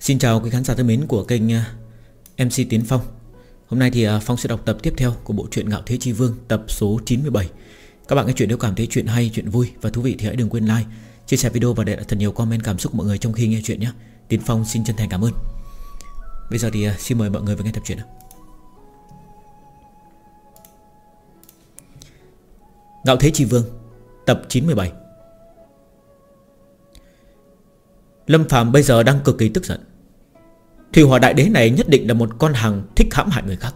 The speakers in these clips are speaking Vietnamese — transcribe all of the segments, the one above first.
Xin chào quý khán giả thân mến của kênh à, MC Tiến Phong. Hôm nay thì à, Phong sẽ đọc tập tiếp theo của bộ truyện Ngạo Thế Chi Vương tập số 97 Các bạn nghe chuyện nếu cảm thấy chuyện hay, chuyện vui và thú vị thì hãy đừng quên like Chia sẻ video và để lại thật nhiều comment cảm xúc mọi người trong khi nghe chuyện nhé. Tiến Phong xin chân thành cảm ơn. Bây giờ thì à, xin mời mọi người vào nghe tập truyện Ngạo Thế Chi Vương Tập 97 Lâm Phạm bây giờ đang cực kỳ tức giận. Thủy hỏa đại đế này nhất định là một con hàng thích hãm hại người khác.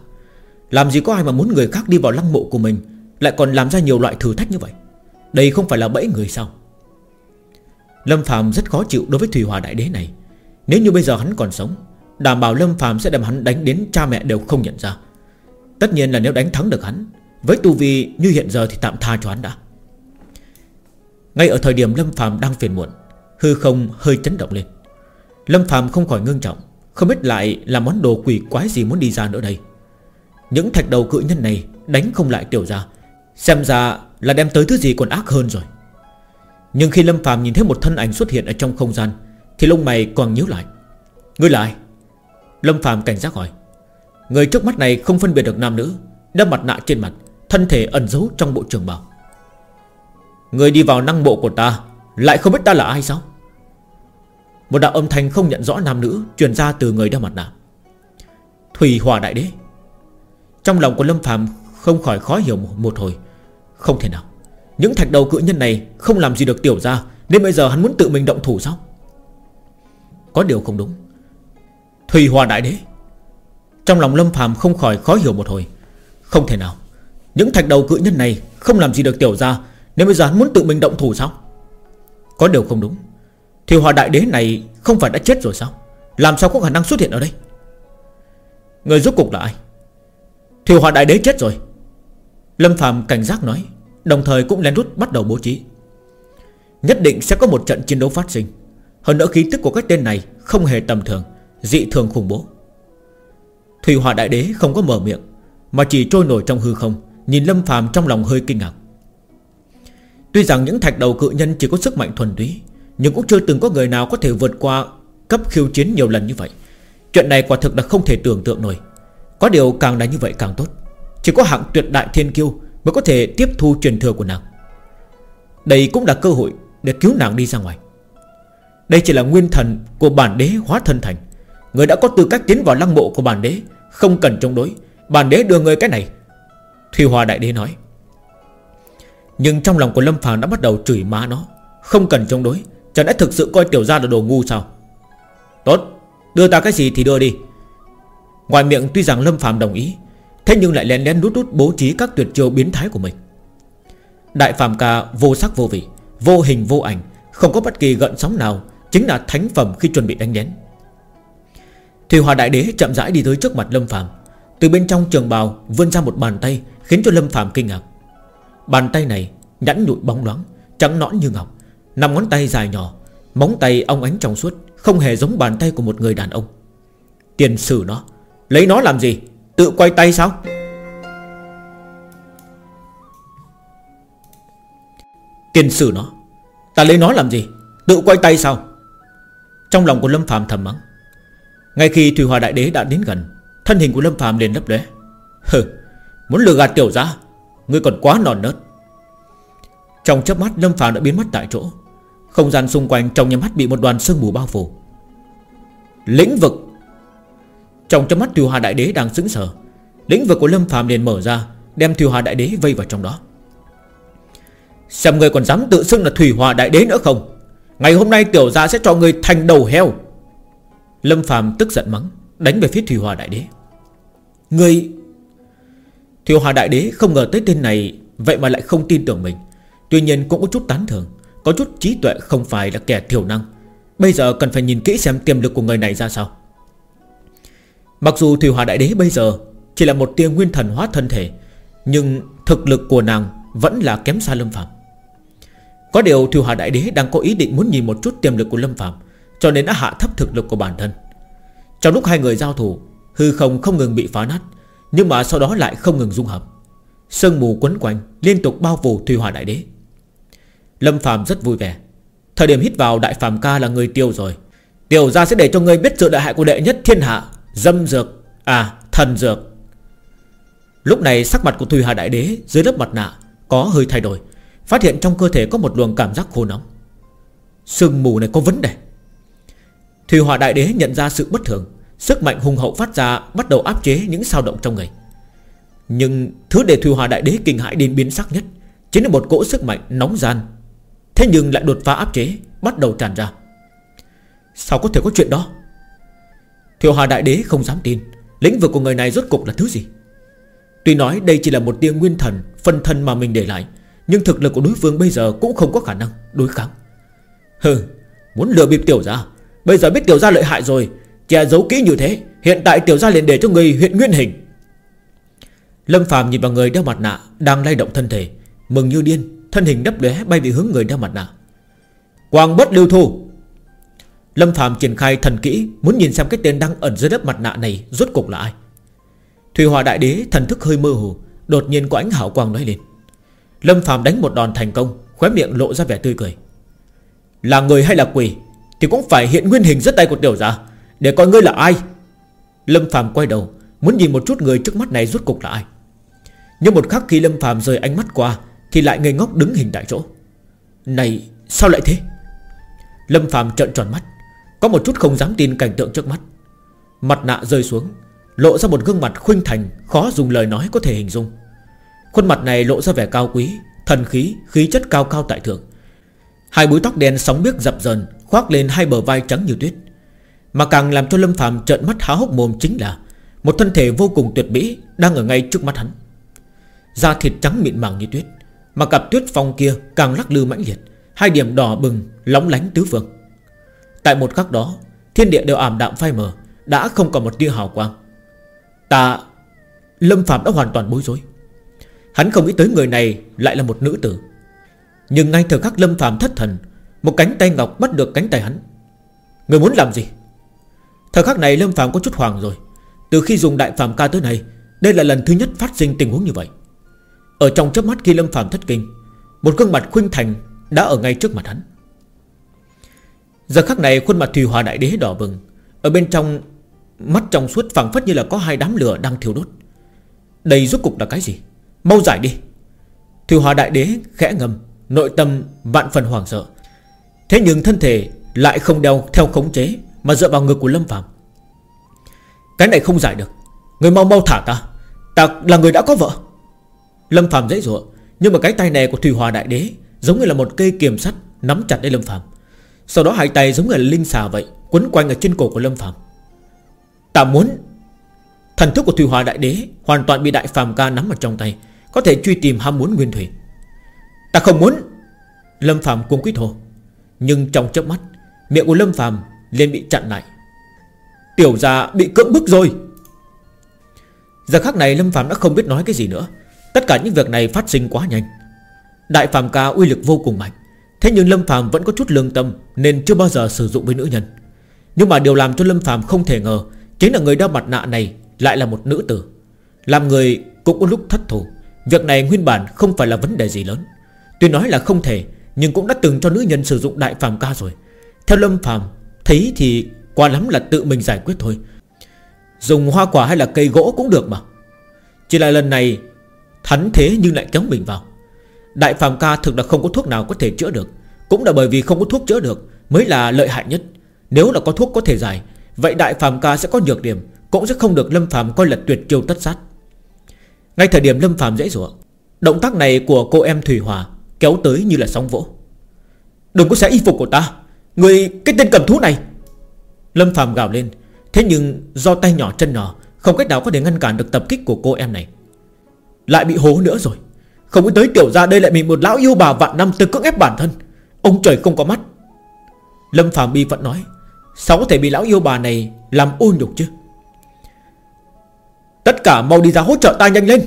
Làm gì có ai mà muốn người khác đi vào lăng mộ của mình, Lại còn làm ra nhiều loại thử thách như vậy? Đây không phải là bẫy người sao? Lâm Phạm rất khó chịu đối với Thủy hỏa đại đế này. Nếu như bây giờ hắn còn sống, Đảm bảo Lâm Phạm sẽ đem hắn đánh đến cha mẹ đều không nhận ra. Tất nhiên là nếu đánh thắng được hắn, Với tu vi như hiện giờ thì tạm tha cho hắn đã. Ngay ở thời điểm Lâm Phạm đang phiền muộn Hư không hơi chấn động lên. Lâm Phạm không khỏi ngưng trọng, Không biết lại là món đồ quỷ quái gì muốn đi ra nữa đây. Những thạch đầu cự nhân này Đánh không lại tiểu ra Xem ra là đem tới thứ gì còn ác hơn rồi. Nhưng khi Lâm Phạm nhìn thấy một thân ảnh xuất hiện ở trong không gian, Thì lông mày còn nhíu lại. Ngươi là ai? Lâm Phạm cảnh giác hỏi. Người trước mắt này không phân biệt được nam nữ, Đeo mặt nạ trên mặt, Thân thể ẩn giấu trong bộ trường bào. Người đi vào năng bộ của ta, Lại không biết ta là ai sao? Một đạo âm thanh không nhận rõ nam nữ Truyền ra từ người đeo mặt nạ. Thủy Hòa Đại Đế. Trong lòng của Lâm Phạm không khỏi khó hiểu một hồi. Không thể nào. Những thạch đầu cự nhân này không làm gì được tiểu ra Nên bây giờ hắn muốn tự mình động thủ sao? Có điều không đúng. Thủy Hòa Đại Đế. Trong lòng Lâm Phạm không khỏi khó hiểu một hồi. Không thể nào. Những thạch đầu cự nhân này không làm gì được tiểu ra Nên bây giờ hắn muốn tự mình động thủ sao? Có điều không đúng thì hòa đại đế này không phải đã chết rồi sao? Làm sao có khả năng xuất hiện ở đây? Người rốt cục là ai? Thì hòa đại đế chết rồi. Lâm Phạm cảnh giác nói, Đồng thời cũng lén rút bắt đầu bố trí. Nhất định sẽ có một trận chiến đấu phát sinh. Hơn nữa khí tức của các tên này Không hề tầm thường, Dị thường khủng bố. Thủy Hòa Đại Đế không có mở miệng, Mà chỉ trôi nổi trong hư không, Nhìn Lâm Phạm trong lòng hơi kinh ngạc. Tuy rằng những thạch đầu cự nhân chỉ có sức mạnh thuần túy nhưng cũng chưa từng có người nào có thể vượt qua Cấp khiêu chiến nhiều lần như vậy. Chuyện này quả thực là không thể tưởng tượng nổi. Có điều càng là như vậy càng tốt. Chỉ có hạng tuyệt đại thiên kiêu Mới có thể tiếp thu truyền thừa của nàng. Đây cũng là cơ hội Để cứu nàng đi ra ngoài. Đây chỉ là nguyên thần của bản đế hóa thân thành. Người đã có tư cách tiến vào lăng mộ của bản đế, Không cần chống đối. Bản đế đưa người cái này. Thùy Hòa Đại Đế nói. Nhưng trong lòng của Lâm Phàm đã bắt đầu chửi má nó, Không cần chống đối. Chẳng lẽ thực sự coi tiểu gia là đồ ngu sao? Tốt, Đưa ta cái gì thì đưa đi. Ngoài miệng tuy rằng Lâm Phạm đồng ý, Thế nhưng lại lén lén nút nút bố trí các tuyệt chiêu biến thái của mình. Đại Phạm ca vô sắc vô vị, Vô hình vô ảnh, Không có bất kỳ gợn sóng nào, Chính là thánh phẩm khi chuẩn bị đánh đến Thủy Hòa Đại Đế chậm rãi đi tới trước mặt Lâm Phạm Từ bên trong trường bào vươn ra một bàn tay, Khiến cho Lâm Phạm kinh ngạc. Bàn tay này nhẵn nhụi bóng loáng, Trắng nõn như ngọc. Năm ngón tay dài nhỏ, Móng tay ong ánh trong suốt, Không hề giống bàn tay của một người đàn ông. Tiền sử nó, Lấy nó làm gì? Tự quay tay sao? Tiền sử nó, Ta lấy nó làm gì? Tự quay tay sao? Trong lòng của Lâm Phạm thầm mắng. Ngay khi Thủy Hòa Đại Đế đã đến gần, Thân hình của Lâm Phạm liền lấp lóe. Hừ, Muốn lừa gạt tiểu ra Ngươi còn quá non nớt. Trong chớp mắt, Lâm Phạm đã biến mất tại chỗ không gian xung quanh trong nhắm mắt bị một đoàn sương mù bao phủ. Lĩnh vực. Trong trong mắt Thiều Hà Đại Đế đang sững sờ. Lĩnh vực của Lâm Phạm liền mở ra, Đem Thiều Hà Đại Đế vây vào trong đó. Xem người còn dám tự xưng là Thủy Hòa Đại Đế nữa không? Ngày hôm nay tiểu gia sẽ cho người thành đầu heo. Lâm Phạm tức giận mắng, Đánh về phía Thủy Hòa Đại Đế. Người. Thủy Hòa Đại Đế không ngờ tới tên này, Vậy mà lại không tin tưởng mình. Tuy nhiên cũng có chút tán thưởng có chút trí tuệ không phải là kẻ thiểu năng. Bây giờ cần phải nhìn kỹ xem tiềm lực của người này ra sao. Mặc dù Thủy Hòa Đại Đế bây giờ Chỉ là một tia nguyên thần hóa thân thể, Nhưng thực lực của nàng Vẫn là kém xa Lâm Phạm Có điều Thủy Hòa Đại Đế đang có ý định Muốn nhìn một chút tiềm lực của Lâm Phạm Cho nên đã hạ thấp thực lực của bản thân. Trong lúc hai người giao thủ, Hư không không ngừng bị phá nát, Nhưng mà sau đó lại không ngừng dung hợp. Sương mù quấn quanh, Liên tục bao phủ Thủy Hòa Đại Đế. Lâm Phạm rất vui vẻ. Thời điểm hít vào, Đại Phạm ca là người tiêu rồi. Tiểu gia sẽ để cho ngươi biết sự đại hại của đệ nhất thiên hạ, Dâm dược À thần dược. Lúc này, sắc mặt của Thùy Hà Đại Đế Dưới lớp mặt nạ có hơi thay đổi, Phát hiện trong cơ thể có một luồng cảm giác khô nóng. Sương mù này có vấn đề. Thùy Hòa Đại Đế nhận ra sự bất thường, Sức mạnh hùng hậu phát ra, Bắt đầu áp chế những sao động trong người. Nhưng thứ để Thùy Hòa Đại Đế kinh hãi đến biến sắc nhất Chính là một cỗ sức mạnh nóng gian. Thế nhưng lại đột phá áp chế, Bắt đầu tràn ra. Sao có thể có chuyện đó? Thiều Hòa Đại Đế không dám tin, Lĩnh vực của người này rốt cục là thứ gì? Tuy nói đây chỉ là một tia nguyên thần, Phân thân mà mình để lại, Nhưng thực lực của đối phương bây giờ cũng không có khả năng đối kháng. Hừ, Muốn lừa bịp tiểu gia, Bây giờ biết tiểu gia lợi hại rồi, Che giấu kỹ như thế, Hiện tại tiểu gia liền để cho người huyện nguyên hình. Lâm Phạm nhìn vào người đeo mặt nạ Đang lay động thân thể, Mừng như điên. Thân hình đấp lóe bay về hướng người đeo mặt nạ. Quang bất lưu thu. Lâm Phạm triển khai thần kỹ, Muốn nhìn xem cái tên đang ẩn dưới đất mặt nạ này Rốt cục là ai. Thủy Hòa Đại Đế thần thức hơi mơ hồ, Đột nhiên có ánh hảo quang nói lên. Lâm Phạm đánh một đòn thành công, Khóe miệng lộ ra vẻ tươi cười. Là người hay là quỷ, Thì cũng phải hiện nguyên hình rất tay của tiểu gia Để coi ngươi là ai. Lâm Phạm quay đầu, Muốn nhìn một chút người trước mắt này rốt cục là ai. Nhưng một khắc khi Lâm Phạm rời ánh mắt qua thì lại ngây ngốc đứng hình tại chỗ. Này sao lại thế? Lâm Phạm trợn tròn mắt Có một chút không dám tin cảnh tượng trước mắt. Mặt nạ rơi xuống Lộ ra một gương mặt khuynh thành Khó dùng lời nói có thể hình dung. Khuôn mặt này lộ ra vẻ cao quý Thần khí, khí chất cao cao tại thượng. Hai búi tóc đen sóng biếc dập dần Khoác lên hai bờ vai trắng như tuyết. Mà càng làm cho Lâm Phạm trợn mắt há hốc mồm chính là Một thân thể vô cùng tuyệt mỹ Đang ở ngay trước mắt hắn. Da thịt trắng mịn màng như tuyết. Mà cặp tuyết phong kia càng lắc lư mãnh liệt, Hai điểm đỏ bừng, lóng lánh tứ phương. Tại một khắc đó, Thiên địa đều ảm đạm phai mờ, Đã không còn một tia hào quang. Ta, Lâm Phạm đã hoàn toàn bối rối. Hắn không nghĩ tới người này lại là một nữ tử. Nhưng ngay thời khắc Lâm Phạm thất thần, Một cánh tay ngọc bắt được cánh tay hắn. Người muốn làm gì? Thời khắc này Lâm Phạm có chút hoàng rồi. Từ khi dùng đại phạm ca tới này Đây là lần thứ nhất phát sinh tình huống như vậy. Ở trong chớp mắt khi Lâm Phạm thất kinh, Một gương mặt khuynh thành Đã ở ngay trước mặt hắn. Giờ khắc này khuôn mặt Thùy Hòa Đại Đế đỏ bừng, Ở bên trong Mắt trong suốt phẳng phất như là có hai đám lửa đang thiêu đốt. Đây rốt cục là cái gì? Mau giải đi. Thùy Hòa Đại Đế khẽ ngầm, Nội tâm vạn phần hoảng sợ. Thế nhưng thân thể lại không đeo theo khống chế Mà dựa vào ngực của Lâm Phạm Cái này không giải được. Người mau mau thả ta. Ta là người đã có vợ. Lâm Phạm dễ dụa Nhưng mà cái tay này của Thủy Hòa Đại Đế Giống như là một cây kiềm sắt Nắm chặt lấy Lâm Phạm Sau đó hai tay giống như là linh xà vậy, Quấn quanh ở trên cổ của Lâm Phạm Ta muốn Thần thức của Thủy Hòa Đại Đế Hoàn toàn bị Đại Phạm Ca nắm ở trong tay, Có thể truy tìm ham muốn nguyên thủy. Ta không muốn, Lâm Phạm cung quyết hồ Nhưng trong chớp mắt, Miệng của Lâm Phạm liền bị chặn lại. Tiểu gia bị cưỡng bức rồi. Giờ khắc này Lâm Phạm đã không biết nói cái gì nữa. Tất cả những việc này phát sinh quá nhanh. Đại Phàm Ca uy lực vô cùng mạnh. Thế nhưng Lâm Phàm vẫn có chút lương tâm, Nên chưa bao giờ sử dụng với nữ nhân. Nhưng mà điều làm cho Lâm Phàm không thể ngờ, Chính là người đeo mặt nạ này Lại là một nữ tử. Làm người cũng có lúc thất thủ Việc này nguyên bản không phải là vấn đề gì lớn. Tuy nói là không thể, Nhưng cũng đã từng cho nữ nhân sử dụng đại phàm ca rồi. Theo Lâm Phàm, Thấy thì qua lắm là tự mình giải quyết thôi. Dùng hoa quả hay là cây gỗ cũng được mà. Chỉ là lần này Hắn thế nhưng lại kéo mình vào. Đại phàm ca thực là không có thuốc nào có thể chữa được. Cũng là bởi vì không có thuốc chữa được Mới là lợi hại nhất. Nếu là có thuốc có thể giải, Vậy đại phàm ca sẽ có nhược điểm, Cũng sẽ không được Lâm phàm coi là tuyệt chiêu tất sát. Ngay thời điểm Lâm phàm dễ dụa Động tác này của cô em Thủy Hòa Kéo tới như là sóng vỗ. Đừng có xé y phục của ta, Người cái tên cầm thú này! Lâm phàm gào lên. Thế nhưng do tay nhỏ chân nhỏ, Không cách nào có thể ngăn cản được tập kích của cô em này. Lại bị hố nữa rồi. Không có tới tiểu ra đây lại bị một lão yêu bà vạn năm Từ cưỡng ép bản thân. Ông trời không có mắt. Lâm phàm bi vẫn nói, Sao có thể bị lão yêu bà này Làm ô nhục chứ? Tất cả mau đi ra hỗ trợ ta nhanh lên.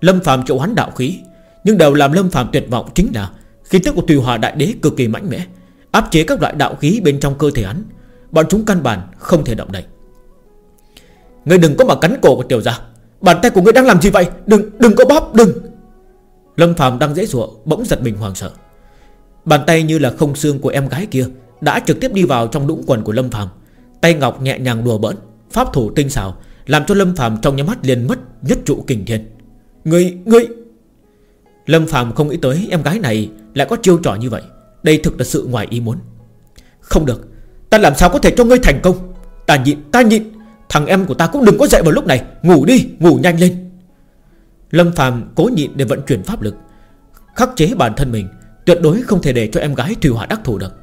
Lâm Phạm triệu hắn đạo khí, Nhưng đều làm Lâm Phạm tuyệt vọng chính là Khí tức của Tùy Hòa Đại Đế cực kỳ mạnh mẽ, Áp chế các loại đạo khí bên trong cơ thể hắn. Bọn chúng căn bản không thể động đậy. Người đừng có mà cắn cổ của tiểu gia. Bàn tay của ngươi đang làm gì vậy? Đừng đừng có bóp đừng. Lâm Phạm đang dễ dụa bỗng giật mình hoàng sợ. Bàn tay như là không xương của em gái kia Đã trực tiếp đi vào trong đũng quần của Lâm Phạm Tay Ngọc nhẹ nhàng đùa bỡn Pháp thủ tinh xảo Làm cho Lâm Phạm trong nhắm mắt liền mất nhất trụ kình thiên. Ngươi, ngươi! Lâm Phạm không nghĩ tới em gái này Lại có chiêu trò như vậy. Đây thực là sự ngoài ý muốn. Không được Ta làm sao có thể cho ngươi thành công? Ta nhịn, ta nhịn. Thằng em của ta cũng đừng có dậy vào lúc này. Ngủ đi, ngủ nhanh lên. Lâm Phạm cố nhịn để vận chuyển pháp lực Khắc chế bản thân mình Tuyệt đối không thể để cho em gái Thủy Hỏa đắc thủ được.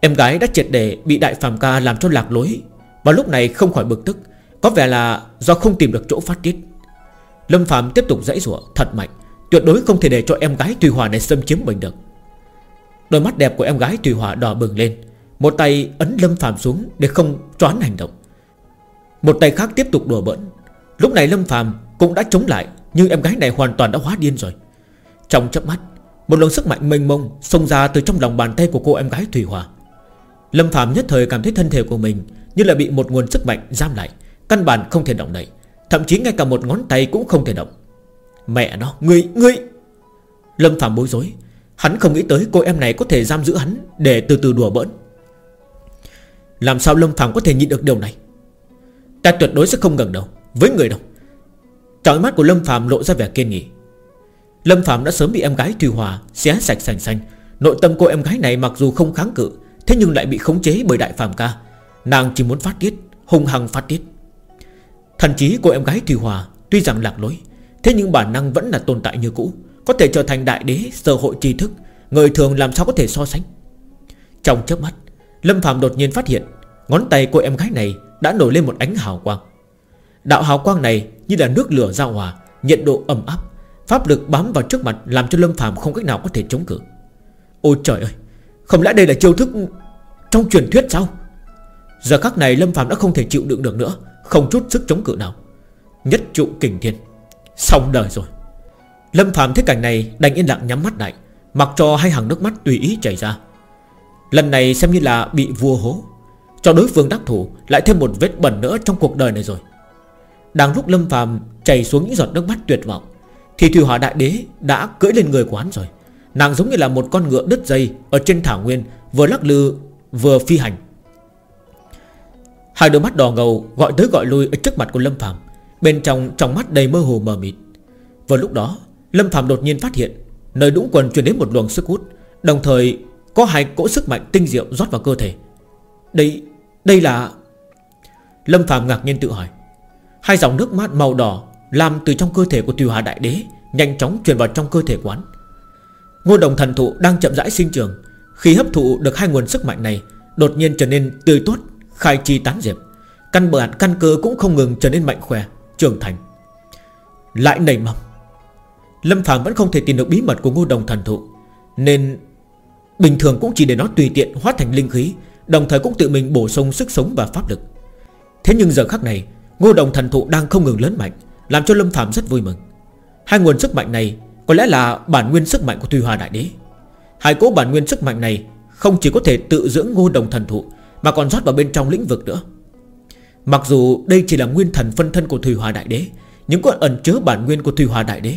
Em gái đã triệt để bị đại phàm ca làm cho lạc lối Và lúc này không khỏi bực tức Có vẻ là do không tìm được chỗ phát tiết. Lâm Phạm tiếp tục dãy rủa thật mạnh Tuyệt đối không thể để cho em gái Thủy Hỏa này xâm chiếm mình được. Đôi mắt đẹp của em gái Thủy Hỏa đỏ bừng lên Một tay ấn Lâm Phạm xuống Để không choán hành động. Một tay khác tiếp tục đùa bỡn. Lúc này Lâm phàm cũng đã chống lại Nhưng em gái này hoàn toàn đã hóa điên rồi. Trong chớp mắt Một luồng sức mạnh mênh mông Xông ra từ trong lòng bàn tay của cô em gái Thủy Hòa Lâm phàm nhất thời cảm thấy thân thể của mình Như là bị một nguồn sức mạnh giam lại Căn bản không thể động đậy Thậm chí ngay cả một ngón tay cũng không thể động. Mẹ nó, ngươi, ngươi! Lâm Phạm bối rối. Hắn không nghĩ tới cô em này có thể giam giữ hắn Để từ từ đùa bỡn. Làm sao Lâm Phạm có thể nhịn được điều này? Ta tuyệt đối sẽ không ngừng đâu Với người đâu. Trong mắt của Lâm Phạm lộ ra vẻ kiên nghị. Lâm Phạm đã sớm bị em gái Thùy Hòa Xé sạch sành xanh. Nội tâm cô em gái này mặc dù không kháng cự, Thế nhưng lại bị khống chế bởi đại phàm ca. Nàng chỉ muốn phát tiết, Hung hăng phát tiết. Thần trí của em gái Thùy Hòa Tuy rằng lạc lối, Thế nhưng bản năng vẫn là tồn tại như cũ, Có thể trở thành đại đế sở hội tri thức, Người thường làm sao có thể so sánh. Trong chớp mắt, Lâm Phạm đột nhiên phát hiện, Ngón tay của em gái này đã nổi lên một ánh hào quang. Đạo hào quang này như là nước lửa giao hòa, Nhiệt độ ẩm áp, Pháp lực bám vào trước mặt Làm cho Lâm Phạm không cách nào có thể chống cự. Ôi trời ơi, Không lẽ đây là chiêu thức Trong truyền thuyết sao? Giờ khắc này Lâm Phạm đã không thể chịu đựng được nữa, Không chút sức chống cự nào. Nhất trụ kình thiên, Xong đời rồi. Lâm Phạm thấy cảnh này đành yên lặng nhắm mắt lại, Mặc cho hai hàng nước mắt tùy ý chảy ra. Lần này xem như là bị vua hố. Cho đối phương đắc thủ, Lại thêm một vết bẩn nữa trong cuộc đời này rồi. Đang lúc Lâm Phạm chảy xuống những giọt nước mắt tuyệt vọng, Thì Thủy Hỏa Đại Đế đã cưỡi lên người của rồi. Nàng giống như là một con ngựa đứt dây Ở trên thảo nguyên, Vừa lắc lư, vừa phi hành. Hai đôi mắt đỏ ngầu gọi tới gọi lui ở trước mặt của Lâm Phạm Bên trong trong mắt đầy mơ hồ mờ mịt. Vào lúc đó, Lâm Phạm đột nhiên phát hiện, Nơi đũng quần truyền đến một luồng sức hút, Đồng thời có hai cỗ sức mạnh tinh diệu rót vào cơ thể. Đây đây là Lâm Phạm ngạc nhiên tự hỏi. Hai dòng nước mát màu đỏ Làm từ trong cơ thể của Tùy Hà Đại Đế Nhanh chóng truyền vào trong cơ thể quán. Ngô đồng thần thụ đang chậm rãi sinh trường Khi hấp thụ được hai nguồn sức mạnh này, Đột nhiên trở nên tươi tốt, Khai chi tán diệp. Căn bản, căn cơ cũng không ngừng trở nên mạnh khỏe, Trưởng thành. Lại nảy mầm. Lâm Phạm vẫn không thể tìm được bí mật của ngô đồng thần thụ, Nên Bình thường cũng chỉ để nó tùy tiện hóa thành linh khí Đồng thời cũng tự mình bổ sung sức sống và pháp lực. Thế nhưng giờ khắc này, Ngô đồng thần thụ đang không ngừng lớn mạnh, Làm cho Lâm Phạm rất vui mừng. Hai nguồn sức mạnh này Có lẽ là bản nguyên sức mạnh của Tùy Hòa Đại Đế. Hai cố bản nguyên sức mạnh này Không chỉ có thể tự dưỡng ngô đồng thần thụ, Mà còn rót vào bên trong lĩnh vực nữa. Mặc dù đây chỉ là nguyên thần phân thân của Thùy Hòa Đại Đế, Nhưng có ẩn chứa bản nguyên của Thùy Hòa Đại Đế.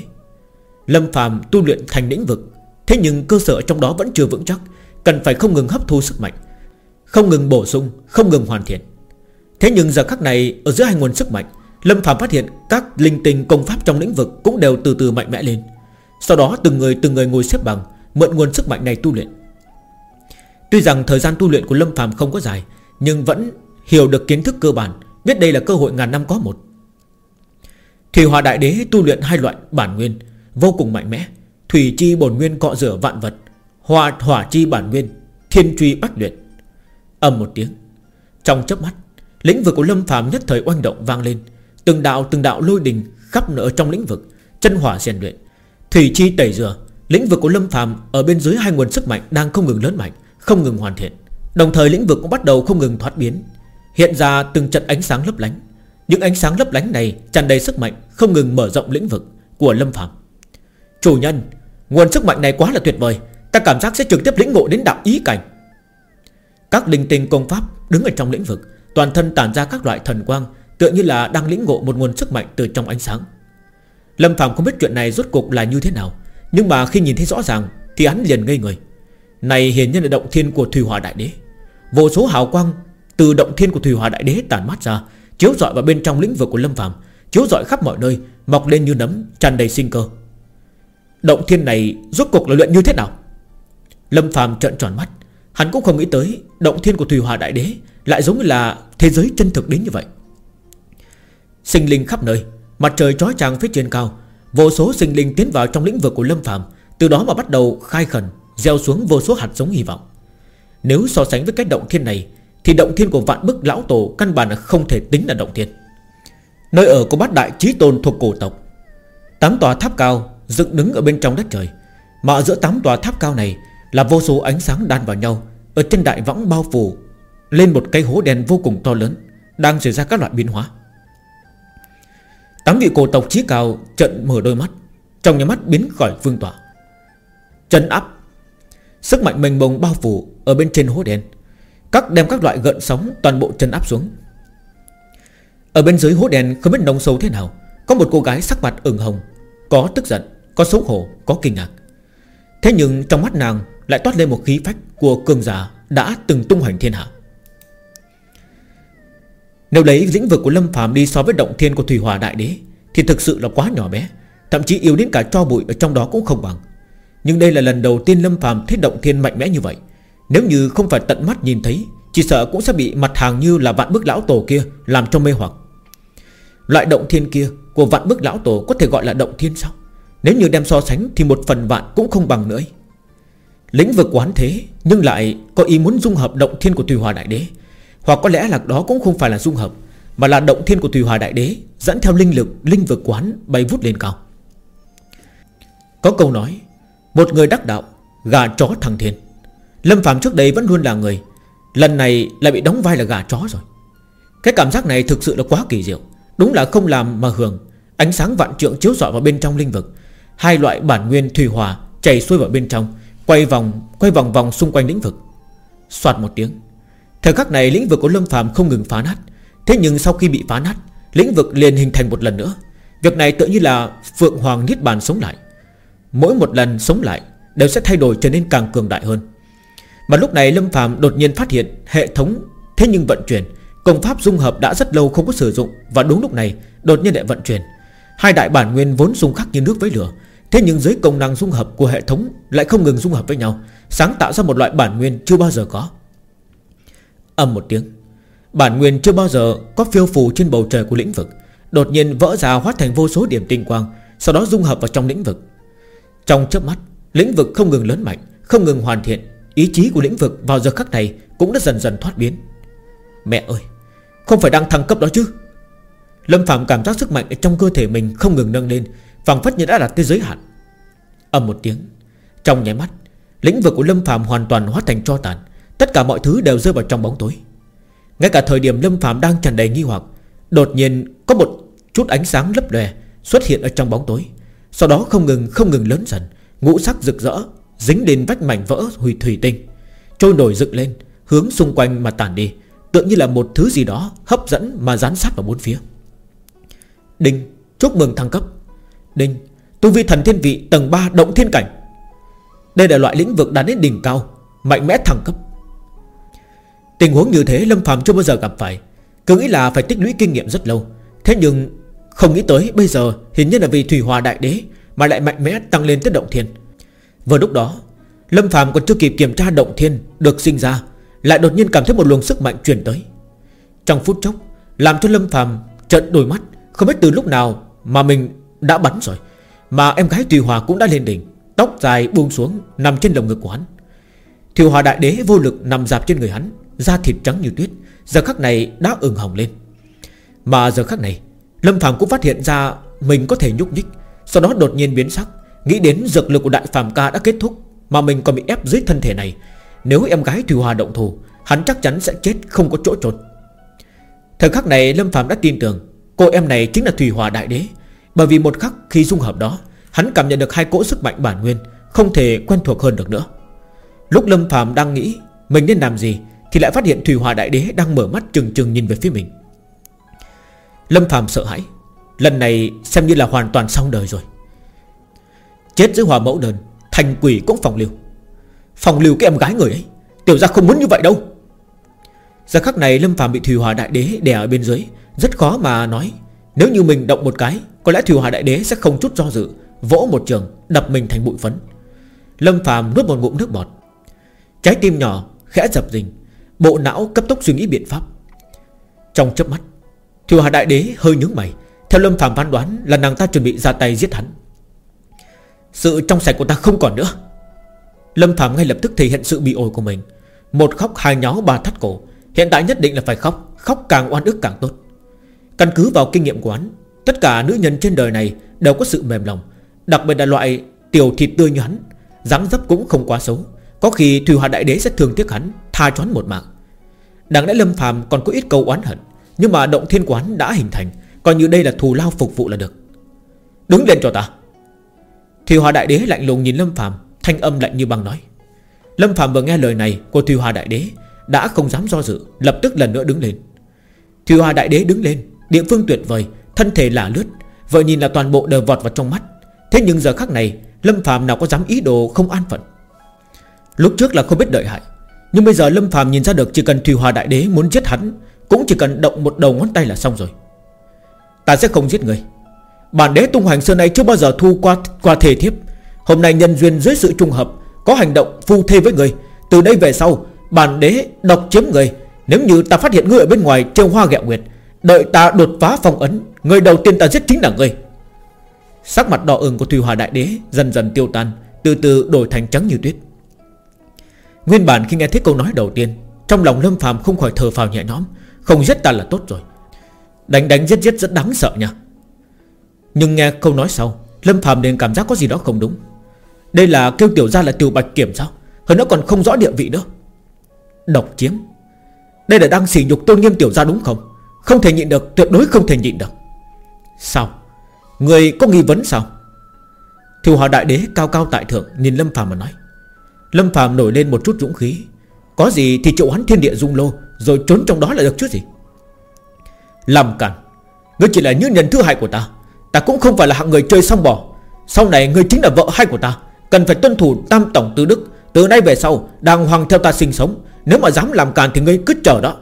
Lâm phàm tu luyện thành lĩnh vực, Thế nhưng cơ sở trong đó vẫn chưa vững chắc, Cần phải không ngừng hấp thu sức mạnh. Không ngừng bổ sung, Không ngừng hoàn thiện. Thế nhưng giờ khắc này, Ở giữa hai nguồn sức mạnh, Lâm phàm phát hiện các linh tinh công pháp trong lĩnh vực Cũng đều từ từ mạnh mẽ lên. Sau đó từng người từng người ngồi xếp bằng, Mượn nguồn sức mạnh này tu luyện. Tuy rằng thời gian tu luyện của Lâm phàm không có dài, Nhưng vẫn Hiểu được kiến thức cơ bản, Biết đây là cơ hội ngàn năm có một. Thủy Hòa Đại Đế tu luyện hai loại bản nguyên, Vô cùng mạnh mẽ. Thủy chi bổn nguyên cọ rửa vạn vật Hòa hỏa chi bản nguyên, Thiên truy bách luyện. Âm một tiếng. Trong chớp mắt, Lĩnh vực của Lâm phàm nhất thời oanh động vang lên. Từng đạo từng đạo lôi đình khắp nở trong lĩnh vực, Chân hỏa rèn luyện. Thủy chi tẩy rửa Lĩnh vực của Lâm phàm Ở bên dưới hai nguồn sức mạnh đang không ngừng lớn mạnh, Không ngừng hoàn thiện. Đồng thời lĩnh vực cũng bắt đầu không ngừng thoát biến. Hiện ra từng trận ánh sáng lấp lánh. Những ánh sáng lấp lánh này tràn đầy sức mạnh, Không ngừng mở rộng lĩnh vực của Lâm Phạm Chủ nhân, Nguồn sức mạnh này quá là tuyệt vời. Ta cảm giác sẽ trực tiếp lĩnh ngộ đến đạo ý cảnh. Các linh tinh công pháp Đứng ở trong lĩnh vực, Toàn thân tản ra các loại thần quang, Tựa như là đang lĩnh ngộ một nguồn sức mạnh từ trong ánh sáng. Lâm Phạm không biết chuyện này rốt cuộc là như thế nào, Nhưng mà khi nhìn thấy rõ ràng Thì hắn liền ngây người. Này hiển nhiên là động thiên của Thủy Hòa Đại Đế. Vô số hào quang từ động thiên của Thủy Hòa Đại Đế tản mắt ra, Chiếu rọi vào bên trong lĩnh vực của Lâm Phạm Chiếu rọi khắp mọi nơi, Mọc lên như nấm, tràn đầy sinh cơ. Động thiên này rốt cuộc là luyện như thế nào? Lâm Phạm trợn tròn mắt. Hắn cũng không nghĩ tới Động thiên của Thủy Hòa Đại Đế Lại giống như là thế giới chân thực đến như vậy. Sinh linh khắp nơi, Mặt trời trói tràng phía trên cao, Vô số sinh linh tiến vào trong lĩnh vực của Lâm Phạm Từ đó mà bắt đầu khai khẩn, Gieo xuống vô số hạt giống hy vọng. Nếu so sánh với cách động thiên này, Thì động thiên của vạn bức lão tổ Căn bản là không thể tính là động thiên. Nơi ở của bát đại trí tôn thuộc cổ tộc, Tám tòa tháp cao Dựng đứng ở bên trong đất trời, Mà ở giữa tám tòa tháp cao này là vô số ánh sáng đan vào nhau Ở trên đại võng bao phủ Lên một cây hố đen vô cùng to lớn Đang xảy ra các loại biến hóa. Tám vị cổ tộc trí cao trận mở đôi mắt Trong nhà mắt biến khỏi vương tỏa Chân áp Sức mạnh mênh mông bao phủ Ở bên trên hố đen Các đem các loại gợn sóng toàn bộ chân áp xuống. Ở bên dưới hố đen không biết nông sâu thế nào Có một cô gái sắc mặt ửng hồng Có tức giận, có xấu hổ, có kinh ngạc. Thế nhưng trong mắt nàng lại toát lên một khí phách của cường giả Đã từng tung hoành thiên hạ. Nếu lấy lĩnh vực của Lâm phàm đi so với động thiên của Thủy Hòa Đại Đế, Thì thực sự là quá nhỏ bé, Thậm chí yếu đến cả cho bụi ở trong đó cũng không bằng. Nhưng đây là lần đầu tiên Lâm phàm thấy động thiên mạnh mẽ như vậy. Nếu như không phải tận mắt nhìn thấy, Chỉ sợ cũng sẽ bị mặt hàng như là vạn bức lão tổ kia Làm cho mê hoặc. Loại động thiên kia của vạn bức lão tổ Có thể gọi là động thiên sao? Nếu như đem so sánh thì một phần vạn cũng không bằng nữa Lĩnh vực quán thế Nhưng lại có ý muốn dung hợp động thiên của Tùy Hòa Đại Đế. Hoặc có lẽ là đó cũng không phải là dung hợp Mà là động thiên của Tùy Hòa Đại Đế Dẫn theo linh lực, linh vực quán bay vút lên cao. Có câu nói Một người đắc đạo Gà chó thằng thiên. Lâm Phạm trước đây vẫn luôn là người Lần này lại bị đóng vai là gà chó rồi. Cái cảm giác này thực sự là quá kỳ diệu. Đúng là không làm mà hưởng Ánh sáng vạn trượng chiếu rọi vào bên trong linh vực. Hai loại bản nguyên thủy hòa Chảy xuôi vào bên trong Quay vòng quay vòng vòng xung quanh lĩnh vực. Xoạt một tiếng, Thời khắc này lĩnh vực của Lâm Phạm không ngừng phá nát. Thế nhưng sau khi bị phá nát, Lĩnh vực liền hình thành một lần nữa. Việc này tự như là Phượng Hoàng Niết Bàn sống lại. Mỗi một lần sống lại Đều sẽ thay đổi trở nên càng cường đại hơn. Mà lúc này Lâm Phạm đột nhiên phát hiện Hệ thống thế nhưng vận chuyển, Công pháp dung hợp đã rất lâu không có sử dụng Và đúng lúc này đột nhiên lại vận chuyển. Hai đại bản nguyên vốn dung khắc như nước với lửa Thế nhưng dưới công năng dung hợp của hệ thống Lại không ngừng dung hợp với nhau, Sáng tạo ra một loại bản nguyên chưa bao giờ có. Âm một tiếng, Bản nguyên chưa bao giờ có phiêu phù trên bầu trời của lĩnh vực, Đột nhiên vỡ ra hóa thành vô số điểm tinh quang, Sau đó dung hợp vào trong lĩnh vực. Trong chớp mắt, Lĩnh vực không ngừng lớn mạnh, Không ngừng hoàn thiện, Ý chí của lĩnh vực vào giờ khắc này Cũng đã dần dần thoát biến. Mẹ ơi, Không phải đang thăng cấp đó chứ? Lâm Phạm cảm giác sức mạnh trong cơ thể mình không ngừng nâng lên phảng phất như đã đạt tới giới hạn. Ầm một tiếng, Trong nháy mắt, Lĩnh vực của Lâm Phạm hoàn toàn hóa thành cho tàn. Tất cả mọi thứ đều rơi vào trong bóng tối. Ngay cả thời điểm Lâm Phạm đang tràn đầy nghi hoặc, Đột nhiên có một chút ánh sáng lấp lè Xuất hiện ở trong bóng tối. Sau đó không ngừng không ngừng lớn dần, Ngũ sắc rực rỡ, Dính đến vách mảnh vỡ hủy thủy tinh, Trôi nổi dựng lên, Hướng xung quanh mà tản đi, Tựa như là một thứ gì đó hấp dẫn mà dán sát vào bốn phía. Đinh, Chúc mừng thăng cấp. Đinh, Tu vi thần thiên vị tầng 3 động thiên cảnh. Đây là loại lĩnh vực đã đến đỉnh cao, Mạnh mẽ thẳng cấp. Tình huống như thế, Lâm Phạm chưa bao giờ gặp phải. Cứ nghĩ là phải tích lũy kinh nghiệm rất lâu. Thế nhưng, không nghĩ tới, bây giờ Hình như là vì Thủy Hòa Đại Đế Mà lại mạnh mẽ tăng lên tới động thiên. Vừa lúc đó, Lâm Phạm còn chưa kịp kiểm tra động thiên Được sinh ra, Lại đột nhiên cảm thấy một luồng sức mạnh truyền tới. Trong phút chốc, Làm cho Lâm Phạm trận đôi mắt, Không biết từ lúc nào mà mình đã bắn rồi. Mà em gái Thùy Hòa cũng đã lên đỉnh, Tóc dài buông xuống Nằm trên lồng ngực của hắn. Thùy Hòa đại đế vô lực nằm dạp trên người hắn, Da thịt trắng như tuyết, Giờ khắc này đã ửng hồng lên. Mà giờ khắc này, Lâm Phạm cũng phát hiện ra Mình có thể nhúc nhích, Sau đó đột nhiên biến sắc, Nghĩ đến dược lực của đại phàm ca đã kết thúc Mà mình còn bị ép dưới thân thể này. Nếu em gái Thùy Hòa động thù, Hắn chắc chắn sẽ chết không có chỗ trốn. Thời khắc này Lâm Phạm đã tin tưởng, Cô em này chính là Thùy Hòa Đại Đế bởi vì một khắc khi dung hợp đó, Hắn cảm nhận được hai cỗ sức mạnh bản nguyên, Không thể quen thuộc hơn được nữa. Lúc Lâm Phạm đang nghĩ Mình nên làm gì, Thì lại phát hiện Thủy Hòa Đại Đế đang mở mắt trừng trừng nhìn về phía mình. Lâm Phạm sợ hãi, Lần này xem như là hoàn toàn xong đời rồi. Chết dưới hòa mẫu đơn, Thành quỷ cũng phòng liều Phòng lưu cái em gái người ấy, Tiểu ra không muốn như vậy đâu. Giờ khắc này Lâm Phạm bị Thủy Hòa Đại Đế đè ở bên dưới, Rất khó mà nói, Nếu như mình động một cái có lẽ Thủy Hòa Đại Đế sẽ không chút do dự, Vỗ một trường, đập mình thành bụi phấn. Lâm phàm nuốt một ngụm nước bọt. Trái tim nhỏ, khẽ dập dình, Bộ não cấp tốc suy nghĩ biện pháp. Trong chớp mắt Thủy Hòa Đại Đế hơi nhướng mày, Theo Lâm phàm phán đoán là nàng ta chuẩn bị ra tay giết hắn. Sự trong sạch của ta không còn nữa. Lâm Phạm ngay lập tức thể hiện sự bị ổi của mình. Một khóc hai nháo ba thắt cổ, Hiện tại nhất định là phải khóc Khóc càng oan ức càng tốt. Căn cứ vào kinh nghiệm của hắn Tất cả nữ nhân trên đời này đều có sự mềm lòng, Đặc biệt là loại tiểu thịt tươi như hắn. Dáng dấp cũng không quá xấu, Có khi Thủy Hòa Đại Đế sẽ thường tiếc hắn, Tha choán một mạng. Đáng lẽ Lâm Phàm còn có ít câu oán hận, Nhưng mà động thiên quán đã hình thành, Coi như đây là thù lao phục vụ là được. Đứng lên cho ta. Thủy Hòa Đại Đế lạnh lùng nhìn Lâm Phàm, Thanh âm lạnh như băng nói. Lâm phàm vừa nghe lời này của Thùy Hòa Đại Đế, Đã không dám do dự, Lập tức lần nữa đứng lên. Thùy Hòa Đại Đế đứng lên, Địa phương tuyệt vời Thân thể lả lướt, Vợ nhìn là toàn bộ đều vọt vào trong mắt. Thế nhưng giờ khắc này, Lâm Phạm nào có dám ý đồ không an phận? Lúc trước là không biết đợi hại, Nhưng bây giờ Lâm Phạm nhìn ra được Chỉ cần Thùy Hòa Đại Đế muốn giết hắn, Cũng chỉ cần động một đầu ngón tay là xong rồi. Ta sẽ không giết người. Bản đế tung hoành xưa nay chưa bao giờ thu qua qua thể thiếp. Hôm nay nhân duyên dưới sự trùng hợp, Có hành động phu thê với người, Từ đây về sau, Bản đế độc chiếm người. Nếu như ta phát hiện ngươi ở bên ngoài trêu hoa gẹo nguyệt Đợi ta đột phá phong ấn, Người đầu tiên ta giết chính là ngươi. Sắc mặt đỏ ửng của Thùy Hòa Đại Đế Dần dần tiêu tan, Từ từ đổi thành trắng như tuyết. Nguyên bản khi nghe thấy câu nói đầu tiên, Trong lòng Lâm phàm không khỏi thở phào nhẹ nhõm, Không giết ta là tốt rồi. Đánh đánh giết giết rất đáng sợ nha. Nhưng nghe câu nói sau, Lâm phàm liền cảm giác có gì đó không đúng. Đây là kêu tiểu ra là tiểu bạch kiểm sao? Hơn nữa còn không rõ địa vị nữa. Độc chiếm. Đây là đang sỉ nhục tôn nghiêm tiểu ra đúng không? Không thể nhịn được, tuyệt đối không thể nhịn được. Sao? Người có nghi vấn sao? Thiều hòa đại đế cao cao tại thượng, Nhìn Lâm phàm mà nói. Lâm phàm nổi lên một chút dũng khí. Có gì thì triệu hắn thiên địa dung lô, Rồi trốn trong đó là được chứ gì? Làm cản Ngươi chỉ là như nhân thứ hai của ta. Ta cũng không phải là hạng người chơi xong bỏ Sau này ngươi chính là vợ hai của ta. Cần phải tuân thủ tam tổng tứ đức. Từ nay về sau, đàng hoàng theo ta sinh sống. Nếu mà dám làm càn thì ngươi cứ chờ đó.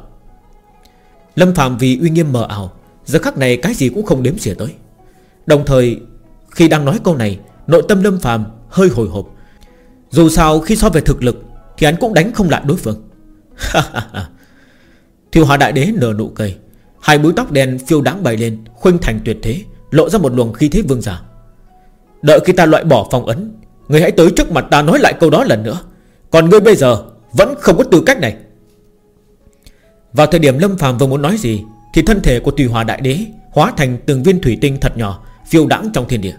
Lâm Phạm vì uy nghiêm mờ ảo, Giờ khắc này cái gì cũng không đếm xỉa tới. Đồng thời, Khi đang nói câu này, Nội tâm Lâm Phạm hơi hồi hộp. Dù sao, khi so về thực lực, Thì anh cũng đánh không lại đối phương. Thiêu hòa đại đế nở nụ cười. Hai búi tóc đen phiêu đáng bay lên Khuynh thành tuyệt thế, Lộ ra một luồng khí thế vương giả. Đợi khi ta loại bỏ phong ấn, Người hãy tới trước mặt ta nói lại câu đó lần nữa. Còn ngươi bây giờ Vẫn không có tư cách này. Vào thời điểm Lâm phàm vừa muốn nói gì, Thì thân thể của tùy hòa đại đế Hóa thành từng viên thủy tinh thật nhỏ, Phiêu đãng trong thiên địa.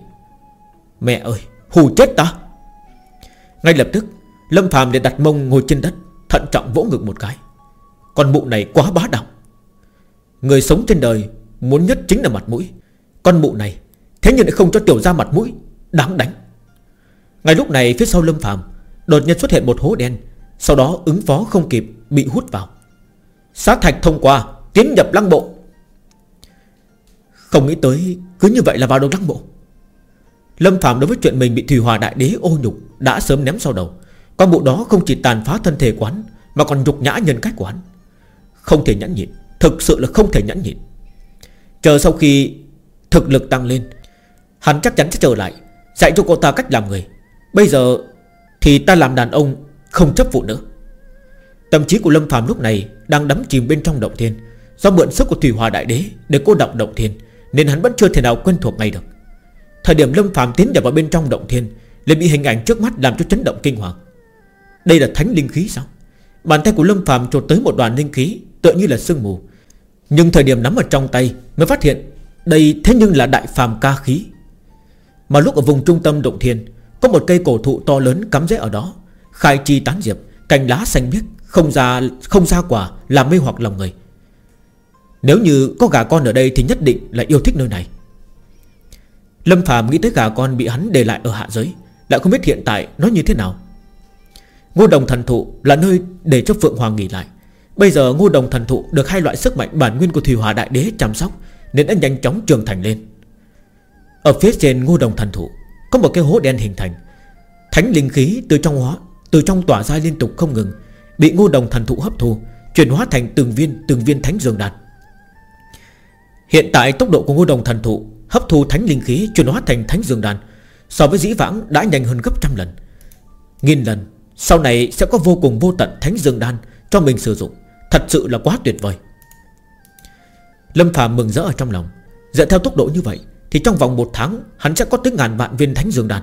Mẹ ơi, hù chết ta! Ngay lập tức, Lâm phàm để đặt mông ngồi trên đất, Thận trọng vỗ ngực một cái. Con mụ này quá bá đạo. Người sống trên đời Muốn nhất chính là mặt mũi. Con mụ này, Thế nhưng lại không cho tiểu ra mặt mũi, Đáng đánh. Ngay lúc này, phía sau Lâm phàm Đột nhiên xuất hiện một hố đen, Sau đó ứng phó không kịp, bị hút vào. Sát thạch thông qua, Tiến nhập lăng bộ. Không nghĩ tới, cứ như vậy là vào đầu lăng bộ. Lâm Phạm đối với chuyện mình bị Thủy Hòa Đại Đế ô nhục Đã sớm ném sau đầu. Con bộ đó không chỉ tàn phá thân thể quán, Mà còn nhục nhã nhân cách của hắn Không thể nhẫn nhịn, Thực sự là không thể nhẫn nhịn. Chờ sau khi thực lực tăng lên, Hắn chắc chắn sẽ trở lại, Dạy cho cô ta cách làm người. Bây giờ thì ta làm đàn ông Không chấp vụ nữa Tâm trí của Lâm phạm lúc này đang đắm chìm bên trong động thiên. Do mượn sức của Thủy Hòa Đại Đế Để cô đọc động thiên, Nên hắn vẫn chưa thể nào quen thuộc ngay được. Thời điểm Lâm phàm tiến vào bên trong động thiên, liền bị hình ảnh trước mắt làm cho chấn động kinh hoàng. Đây là thánh linh khí sao? Bàn tay của Lâm phàm trột tới một đoàn linh khí, Tựa như là sương mù. Nhưng thời điểm nắm ở trong tay Mới phát hiện Đây thế nhưng là đại phàm ca khí. Mà lúc ở vùng trung tâm động thiên, có một cây cổ thụ to lớn cắm rễ ở đó, Khai chi tán diệp. Cành lá xanh biếc Không ra không ra quả Làm mê hoặc lòng người. Nếu như có gà con ở đây Thì nhất định là yêu thích nơi này. Lâm Phạm nghĩ tới gà con bị hắn để lại ở hạ giới Lại không biết hiện tại nó như thế nào. Ngô đồng thần thụ là nơi để cho Phượng Hoàng nghỉ lại. Bây giờ ngô đồng thần thụ được hai loại sức mạnh bản nguyên của Thủy Hòa Đại Đế chăm sóc, Nên đã nhanh chóng trưởng thành lên. Ở phía trên ngô đồng thần thụ có một cái hố đen hình thành. Thánh linh khí từ trong hóa từ trong tỏa ra liên tục không ngừng, Bị ngô đồng thần thụ hấp thu, Chuyển hóa thành từng viên từng viên thánh dương đan. Hiện tại tốc độ của ngô đồng thần thụ Hấp thu thánh linh khí chuyển hóa thành thánh dương đan So với dĩ vãng đã nhanh hơn gấp trăm lần. Nghìn lần, Sau này sẽ có vô cùng vô tận thánh dương đan Cho mình sử dụng, Thật sự là quá tuyệt vời. Lâm Phàm mừng rỡ ở trong lòng. Dựa theo tốc độ như vậy, Thì trong vòng một tháng, Hắn sẽ có tới ngàn vạn viên thánh dương đan.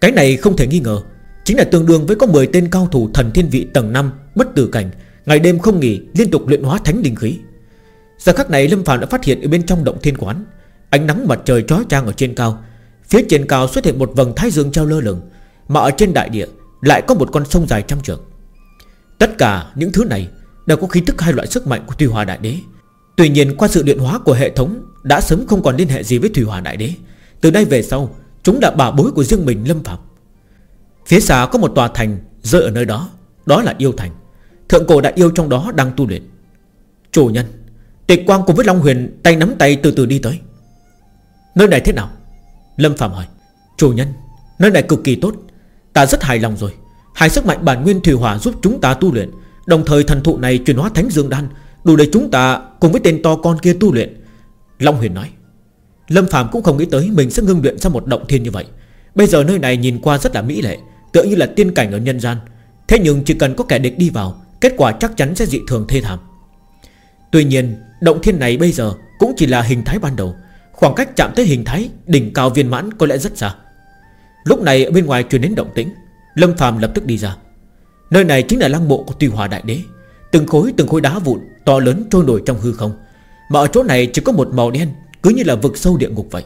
Cái này không thể nghi ngờ Chính là tương đương với có 10 tên cao thủ thần thiên vị tầng 5 Bất tử cảnh, Ngày đêm không nghỉ, liên tục luyện hóa thánh linh khí. Giờ khắc này Lâm Phạm đã phát hiện ở bên trong động thiên quán, Ánh nắng mặt trời chói chang ở trên cao. Phía trên cao xuất hiện một vầng thái dương treo lơ lửng, Mà ở trên đại địa Lại có một con sông dài trăm trượng. Tất cả những thứ này Đều có khí thức hai loại sức mạnh của Thủy Hòa Đại Đế. Tuy nhiên qua sự điện hóa của hệ thống Đã sớm không còn liên hệ gì với Thủy Hòa Đại Đế. Từ đây về sau, Chúng đã bảo bối của riêng mình lâm phạm Phía xa có một tòa thành rơi ở nơi đó. Đó là yêu thành. Thượng cổ đại yêu trong đó đang tu luyện. Chủ nhân, Tịch quang cùng với Long Huyền tay nắm tay từ từ đi tới. Nơi này thế nào? Lâm Phạm hỏi. Chủ nhân, Nơi này cực kỳ tốt. Ta rất hài lòng rồi. Hai sức mạnh bản nguyên thủy hỏa giúp chúng ta tu luyện. Đồng thời thần thụ này chuyển hóa thánh dương đan, Đủ để chúng ta cùng với tên to con kia tu luyện. Long Huyền nói. Lâm Phạm cũng không nghĩ tới mình sẽ ngưng luyện ra một động thiên như vậy. Bây giờ nơi này nhìn qua rất là mỹ lệ. Tựa như là tiên cảnh ở nhân gian. Thế nhưng chỉ cần có kẻ địch đi vào, Kết quả chắc chắn sẽ dị thường thê thảm. Tuy nhiên, động thiên này bây giờ Cũng chỉ là hình thái ban đầu. Khoảng cách chạm tới hình thái, Đỉnh cao viên mãn có lẽ rất xa. Lúc này ở bên ngoài truyền đến động tĩnh, Lâm phàm lập tức đi ra. Nơi này chính là lăng mộ của Tùy Hòa Đại Đế. Từng khối từng khối đá vụn, To lớn trôi nổi trong hư không. Mà ở chỗ này chỉ có một màu đen, Cứ như là vực sâu địa ngục vậy.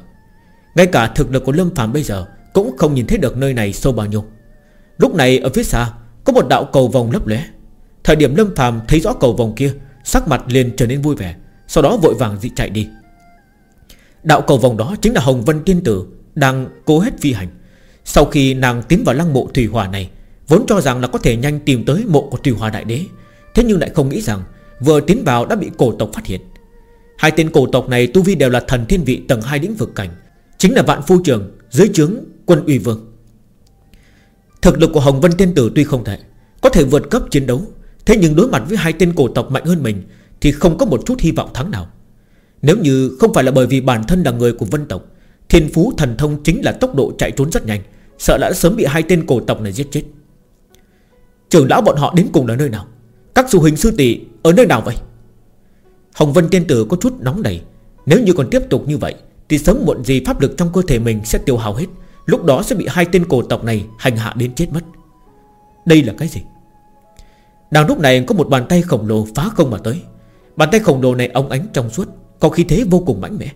Ngay cả thực lực của Lâm phàm bây giờ Cũng không nhìn thấy được nơi này sâu bao nhiêu. Lúc này ở phía xa, Có một đạo cầu vòng lấp lóe Thời điểm Lâm phàm thấy rõ cầu vòng kia, Sắc mặt liền trở nên vui vẻ, Sau đó vội vàng dị chạy đi. Đạo cầu vòng đó chính là Hồng Vân Tiên Tử Đang cố hết phi hành. Sau khi nàng tiến vào lăng mộ Thủy Hòa này, Vốn cho rằng là có thể nhanh tìm tới mộ của Thủy Hòa Đại Đế, Thế nhưng lại không nghĩ rằng Vừa tiến vào đã bị cổ tộc phát hiện. Hai tên cổ tộc này tu vi đều là thần thiên vị tầng 2 lĩnh vực cảnh, Chính là vạn phu trường, Dưới trướng quân ủy vương. Thực lực của Hồng Vân Tiên Tử tuy không thể, Có thể vượt cấp chiến đấu, Thế nhưng đối mặt với hai tên cổ tộc mạnh hơn mình Thì không có một chút hy vọng thắng nào. Nếu như không phải là bởi vì bản thân là người của vân tộc, Thiên phú thần thông chính là tốc độ chạy trốn rất nhanh, Sợ đã sớm bị hai tên cổ tộc này giết chết. Trưởng lão bọn họ đến cùng là nơi nào? Các du hình sư tỷ ở nơi nào vậy? Hồng Vân Tiên Tử có chút nóng đầy Nếu như còn tiếp tục như vậy Thì sớm muộn gì pháp lực trong cơ thể mình sẽ tiêu hao hết Lúc đó sẽ bị hai tên cổ tộc này Hành hạ đến chết mất. Đây là cái gì? Đang lúc này có một bàn tay khổng lồ phá không mà tới. Bàn tay khổng lồ này ống ánh trong suốt, Có khí thế vô cùng mãnh mẽ.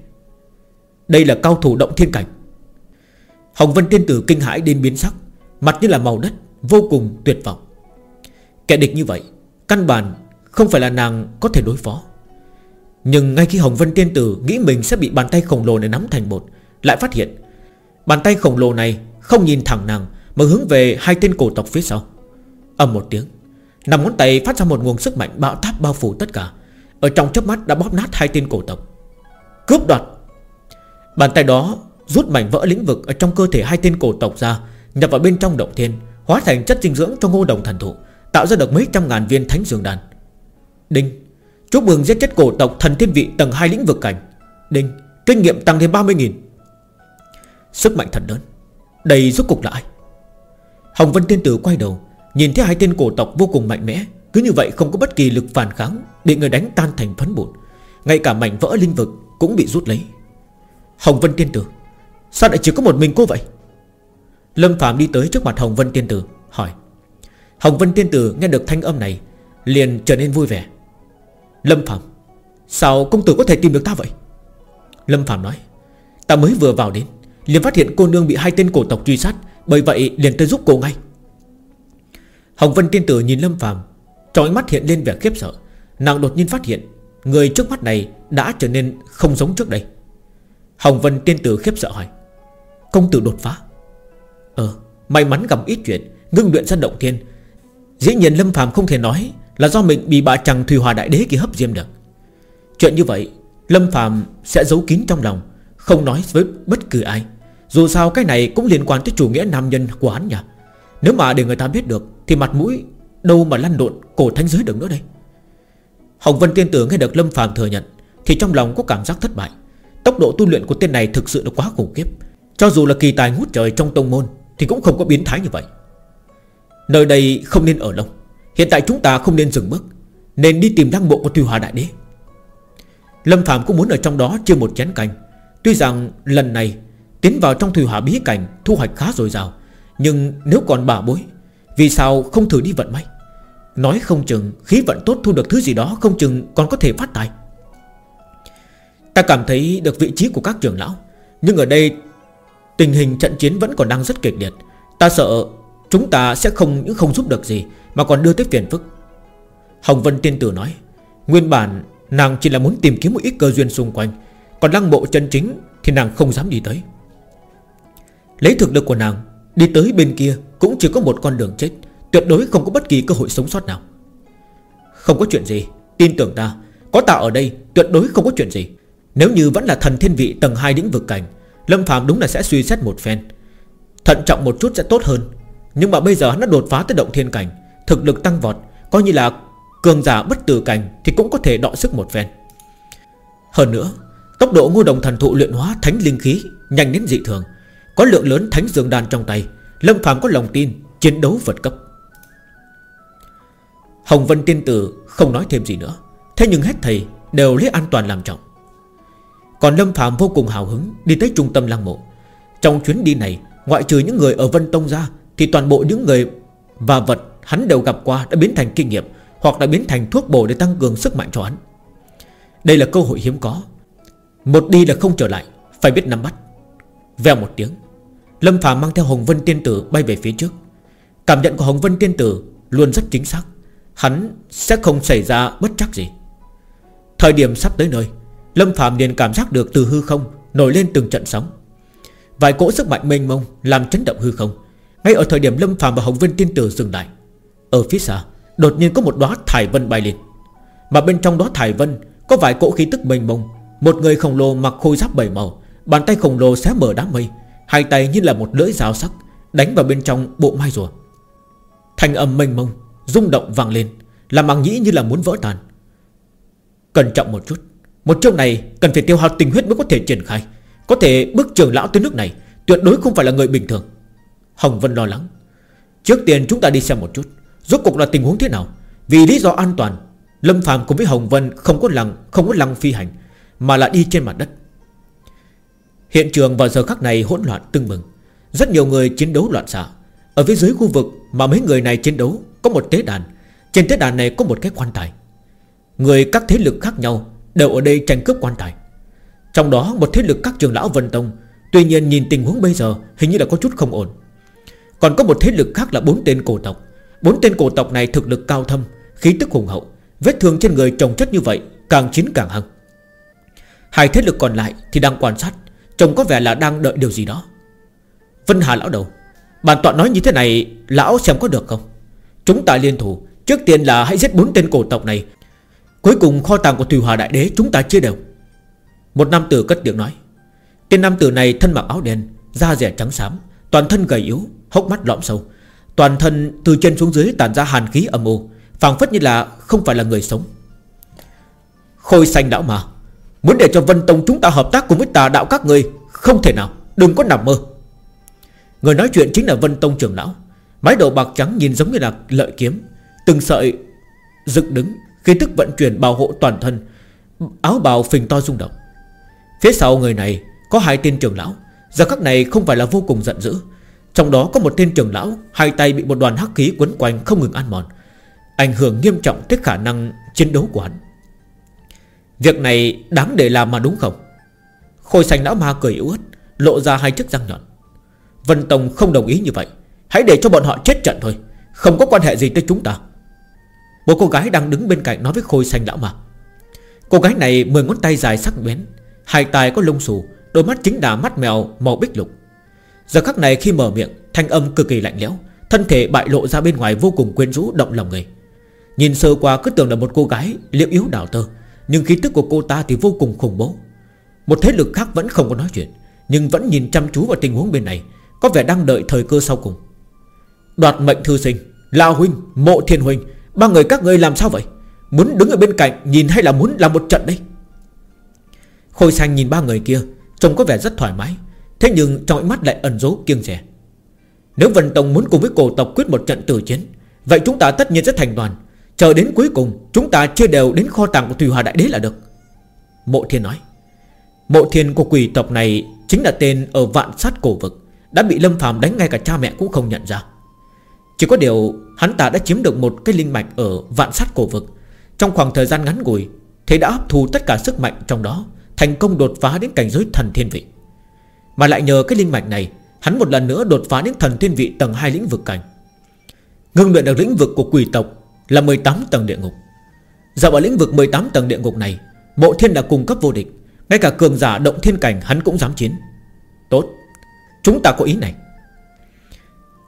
Đây là cao thủ động thiên cảnh. Hồng Vân Tiên Tử kinh hãi đến biến sắc, Mặt như là màu đất, Vô cùng tuyệt vọng. Kẻ địch như vậy, Căn bản không phải là nàng có thể đối phó. Nhưng ngay khi Hồng Vân Tiên Tử Nghĩ mình sẽ bị bàn tay khổng lồ này nắm thành một Lại phát hiện Bàn tay khổng lồ này không nhìn thẳng nàng, Mà hướng về hai tên cổ tộc phía sau. Ầm một tiếng Nằm ngón tay phát ra một nguồn sức mạnh bão táp bao phủ tất cả. Ở trong chớp mắt đã bóp nát hai tên cổ tộc. Cướp đoạt! Bàn tay đó rút mảnh vỡ lĩnh vực Ở trong cơ thể hai tên cổ tộc ra, Nhập vào bên trong động thiên, Hóa thành chất dinh dưỡng cho ngô đồng thần thụ, Tạo ra được mấy trăm ngàn viên thánh dường đàn Đinh! Chúc mừng giết chết cổ tộc thần thiên vị tầng 2 lĩnh vực cảnh. Đinh! Kinh nghiệm tăng thêm 30.000 Sức mạnh thật lớn. Đây rốt cục là ai? Hồng Vân Tiên Tử quay đầu, Nhìn thấy hai tên cổ tộc vô cùng mạnh mẽ, Cứ như vậy không có bất kỳ lực phản kháng, Bị người đánh tan thành phấn bụt. Ngay cả mảnh vỡ linh vực cũng bị rút lấy. Hồng Vân Tiên Tử, Sao lại chỉ có một mình cô vậy? Lâm Phạm đi tới trước mặt Hồng Vân Tiên Tử, Hỏi. Hồng Vân Tiên Tử nghe được thanh âm này, Liền trở nên vui vẻ. Lâm Phạm Sao công tử có thể tìm được ta vậy? Lâm Phạm nói. Ta mới vừa vào đến liền phát hiện cô nương bị hai tên cổ tộc truy sát, Bởi vậy liền tới giúp cô ngay. Hồng Vân Tiên Tử nhìn Lâm Phạm Trong ánh mắt hiện lên vẻ khiếp sợ. Nàng đột nhiên phát hiện, Người trước mắt này đã trở nên không giống trước đây. Hồng Vân Tiên Tử khiếp sợ hỏi, Công tử đột phá? Ờ May mắn gặp ít chuyện, Ngưng luyện ra động thiên. Dĩ nhiên Lâm Phạm không thể nói Là do mình bị bà chàng Thùy Hòa Đại Đế kia hấp diêm được. Chuyện như vậy, Lâm Phạm sẽ giấu kín trong lòng, Không nói với bất cứ ai. Dù sao cái này cũng liên quan tới chủ nghĩa nam nhân của hắn nhỉ? Nếu mà để người ta biết được, Thì mặt mũi đâu mà lăn lộn cổ thánh giới được nữa đây? Hồng Vân Tiên Tử nghe được Lâm Phàm thừa nhận, Thì trong lòng có cảm giác thất bại. Tốc độ tu luyện của tên này thực sự là quá khủng khiếp. Cho dù là kỳ tài ngút trời trong tông môn, Thì cũng không có biến thái như vậy. Nơi đây không nên ở lâu. Hiện tại chúng ta không nên dừng bước, Nên đi tìm đăng bộ của tiêu Hòa Đại Đế. Lâm Phạm cũng muốn ở trong đó chia một chén canh. Tuy rằng lần này Tiến vào trong thủy hỏa Bí Cảnh, Thu hoạch khá dồi dào. Nhưng nếu còn bà bối, Vì sao không thử đi vận may? Nói không chừng, khí vận tốt thu được thứ gì đó Không chừng còn có thể phát tài. Ta cảm thấy được vị trí của các trưởng lão, Nhưng ở đây Tình hình trận chiến vẫn còn đang rất kịch liệt. Ta sợ chúng ta sẽ không những không giúp được gì, Mà còn đưa tới phiền phức. Hồng Vân Tiên Tử nói, Nguyên bản nàng chỉ là muốn tìm kiếm một ít cơ duyên xung quanh, Còn lăng bộ chân chính Thì nàng không dám đi tới. Lấy thực lực của nàng, Đi tới bên kia cũng chỉ có một con đường chết, Tuyệt đối không có bất kỳ cơ hội sống sót nào. Không có chuyện gì, Tin tưởng ta, Có ta ở đây tuyệt đối không có chuyện gì. Nếu như vẫn là thần thiên vị tầng 2 lĩnh vực cảnh, Lâm Phạm đúng là sẽ suy xét một phen. Thận trọng một chút sẽ tốt hơn, Nhưng mà bây giờ hắn đã đột phá tới động thiên cảnh, Thực lực tăng vọt, Coi như là cường giả bất tử cảnh Thì cũng có thể đọ sức một phen. Hơn nữa, Tốc độ ngô đồng thần thụ luyện hóa thánh linh khí Nhanh đến dị thường. Có lượng lớn thánh dương đan trong tay, Lâm Phạm có lòng tin chiến đấu vượt cấp. Hồng Vân Tiên Tử không nói thêm gì nữa. Thế nhưng hết thầy đều lấy an toàn làm trọng. Còn Lâm Phạm vô cùng hào hứng Đi tới trung tâm lăng mộ. Trong chuyến đi này, Ngoại trừ những người ở Vân Tông ra, Thì toàn bộ những người và vật hắn đều gặp qua Đã biến thành kinh nghiệm Hoặc đã biến thành thuốc bổ để tăng cường sức mạnh cho hắn. Đây là cơ hội hiếm có. Một đi là không trở lại, Phải biết nắm bắt. Vèo một tiếng Lâm Phạm mang theo Hồng Vân Tiên Tử bay về phía trước. Cảm nhận của Hồng Vân Tiên Tử Luôn rất chính xác. Hắn sẽ không xảy ra bất chắc gì. Thời điểm sắp tới nơi, Lâm Phạm liền cảm giác được từ hư không Nổi lên từng trận sóng. Vài cỗ sức mạnh mênh mông Làm chấn động hư không. Ngay ở thời điểm Lâm Phạm và Hồng Vân Tiên Tử dừng lại, Ở phía xa, Đột nhiên có một đóa thải vân bay lên. Mà bên trong đó thải vân Có vài cỗ khí tức mênh mông. Một người khổng lồ mặc khôi giáp bảy màu, Bàn tay khổng lồ xé mở đám mây Hai tay như là một lưỡi dao sắc, Đánh vào bên trong bộ mai rùa. Thanh âm mênh mông, rung động vang lên, Làm màng nhĩ như là muốn vỡ tan. Cẩn trọng một chút, Một chiêu này cần phải tiêu hao tình huyết mới có thể triển khai. Có thể bước trường lão tới nước này, Tuyệt đối không phải là người bình thường. Hồng Vân lo lắng. Trước tiên chúng ta đi xem một chút, Rốt cuộc là tình huống thế nào? Vì lý do an toàn, Lâm Phạm cùng với Hồng Vân không có lăng, Không có lăng phi hành, Mà là đi trên mặt đất. Hiện trường vào giờ khắc này hỗn loạn tưng bừng. Rất nhiều người chiến đấu loạn xạ. Ở phía dưới khu vực mà mấy người này chiến đấu Có một tế đàn. Trên tế đàn này có một cái quan tài. Người các thế lực khác nhau Đều ở đây tranh cướp quan tài. Trong đó một thế lực các trường lão Vân Tông, Tuy nhiên nhìn tình huống bây giờ Hình như là có chút không ổn. Còn có một thế lực khác là bốn tên cổ tộc. Bốn tên cổ tộc này thực lực cao thâm, Khí tức hùng hậu, Vết thương trên người trồng chất như vậy Càng chiến càng hăng. Hai thế lực còn lại thì đang quan sát. Trông có vẻ là đang đợi điều gì đó. Vân Hà lão đầu, Bản tọa nói như thế này, Lão xem có được không? Chúng ta liên thủ, Trước tiên là hãy giết bốn tên cổ tộc này. Cuối cùng kho tàng của Thủy Hòa Đại Đế Chúng ta chia đều. Một nam tử cất tiếng nói. Tên nam tử này thân mặc áo đen, Da rẻ trắng xám, Toàn thân gầy yếu, Hốc mắt lõm sâu. Toàn thân từ trên xuống dưới tàn ra hàn khí âm u, phảng phất như là không phải là người sống. Khôi xanh đảo mà Muốn để cho Vân Tông chúng ta hợp tác cùng với tà đạo các người, Không thể nào, Đừng có nằm mơ. Người nói chuyện chính là Vân Tông trưởng lão. Mái đầu bạc trắng nhìn giống như là lợi kiếm, Từng sợi dựng đứng Khi tức vận chuyển bảo hộ toàn thân, Áo bào phình to rung động. Phía sau người này có hai tên trưởng lão. Giờ các này không phải là vô cùng giận dữ. Trong đó có một tên trưởng lão, Hai tay bị một đoàn hắc khí quấn quanh không ngừng ăn mòn, Ảnh hưởng nghiêm trọng tới khả năng chiến đấu của hắn. Việc này đáng để làm mà đúng không? Khôi xanh lão ma cười yếu ớt, Lộ ra hai chiếc răng nhọn. Vân Tông không đồng ý như vậy, Hãy để cho bọn họ chết trận thôi, Không có quan hệ gì tới chúng ta. Một cô gái đang đứng bên cạnh nói với khôi xanh lão ma. Cô gái này mười ngón tay dài sắc bén, Hai tay có lông xù, Đôi mắt chính là mắt mèo, màu bích lục. Giờ khắc này khi mở miệng, Thanh âm cực kỳ lạnh lẽo, Thân thể bại lộ ra bên ngoài vô cùng quyến rũ, động lòng người. Nhìn sơ qua cứ tưởng là một cô gái Liệu yếu đảo tơ nhưng khí tức của cô ta thì vô cùng khủng bố. Một thế lực khác vẫn không có nói chuyện Nhưng vẫn nhìn chăm chú vào tình huống bên này Có vẻ đang đợi thời cơ sau cùng. Đoạt mệnh thư sinh La Huynh, Mộ Thiên Huynh Ba người các ngươi làm sao vậy? Muốn đứng ở bên cạnh nhìn hay là muốn làm một trận đây? Khôi xanh nhìn ba người kia Trông có vẻ rất thoải mái Thế nhưng trong ánh mắt lại ẩn dấu kiêng rẻ Nếu Vân Tông muốn cùng với cổ tộc quyết một trận tử chiến Vậy chúng ta tất nhiên sẽ thành đoàn Chờ đến cuối cùng, Chúng ta chưa đều đến kho tàng của Thủy Hòa Đại Đế là được. Mộ Thiên nói. Mộ Thiên của quỷ tộc này Chính là tên ở vạn sát cổ vực, Đã bị Lâm phàm đánh ngay cả cha mẹ cũng không nhận ra. Chỉ có điều, Hắn ta đã chiếm được một cái linh mạch ở vạn sát cổ vực. Trong khoảng thời gian ngắn ngủi, Thế đã hấp thu tất cả sức mạnh trong đó, Thành công đột phá đến cảnh giới thần thiên vị. Mà lại nhờ cái linh mạch này, Hắn một lần nữa đột phá đến thần thiên vị tầng 2 lĩnh vực cảnh. Ngưng luyện được lĩnh vực của quỷ tộc là 18 tầng địa ngục. Dạo ở lĩnh vực 18 tầng địa ngục này, Mộ thiên đã cung cấp vô địch, Ngay cả cường giả động thiên cảnh hắn cũng dám chiến. Tốt, Chúng ta có ý này.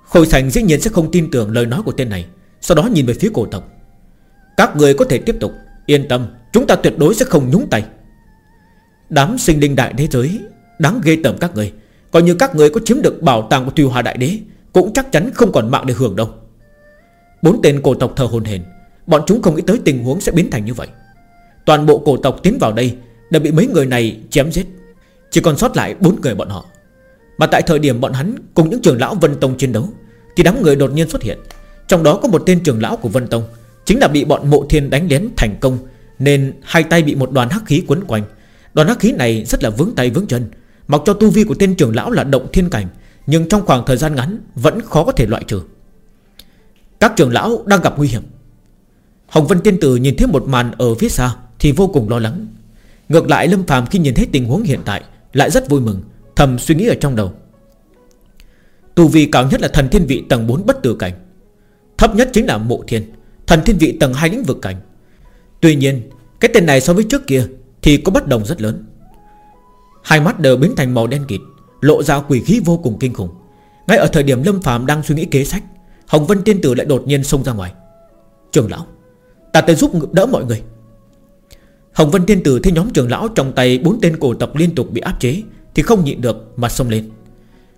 Khôi Thành dĩ nhiên sẽ không tin tưởng lời nói của tên này, Sau đó nhìn về phía cổ tộc. Các người có thể tiếp tục, Yên tâm, Chúng ta tuyệt đối sẽ không nhúng tay. Đám sinh linh đại thế giới, Đáng ghê tởm các người, Coi như các người có chiếm được bảo tàng của Thùy Hòa Đại Đế, Cũng chắc chắn không còn mạng để hưởng đâu. Bốn tên cổ tộc thờ hồn hền, Bọn chúng không nghĩ tới tình huống sẽ biến thành như vậy. Toàn bộ cổ tộc tiến vào đây Đã bị mấy người này chém giết, Chỉ còn sót lại bốn người bọn họ. Mà tại thời điểm bọn hắn cùng những trưởng lão Vân Tông chiến đấu, Thì đám người đột nhiên xuất hiện. Trong đó có một tên trưởng lão của Vân Tông, Chính là bị bọn mộ thiên đánh lén thành công, Nên hai tay bị một đoàn hắc khí quấn quanh. Đoàn hắc khí này rất là vướng tay vướng chân, Mặc cho tu vi của tên trưởng lão là động thiên cảnh, Nhưng trong khoảng thời gian ngắn Vẫn khó có thể loại trừ. Các trưởng lão đang gặp nguy hiểm. Hồng Vân Tiên Tử nhìn thấy một màn ở phía xa Thì vô cùng lo lắng. Ngược lại Lâm phàm khi nhìn thấy tình huống hiện tại Lại rất vui mừng, Thầm suy nghĩ ở trong đầu. Tù vị cao nhất là thần thiên vị tầng 4 bất tử cảnh. Thấp nhất chính là mộ thiên, Thần thiên vị tầng 2 lĩnh vực cảnh. Tuy nhiên, Cái tên này so với trước kia Thì có bất đồng rất lớn. Hai mắt đều biến thành màu đen kịt, Lộ ra quỷ khí vô cùng kinh khủng. Ngay ở thời điểm Lâm Phạm đang suy nghĩ kế sách Hồng Vân Tiên Tử lại đột nhiên xông ra ngoài. Trường lão, Ta tới giúp đỡ mọi người. Hồng Vân Tiên Tử thấy nhóm trường lão trong tay bốn tên cổ tộc liên tục bị áp chế, Thì không nhịn được mà xông lên.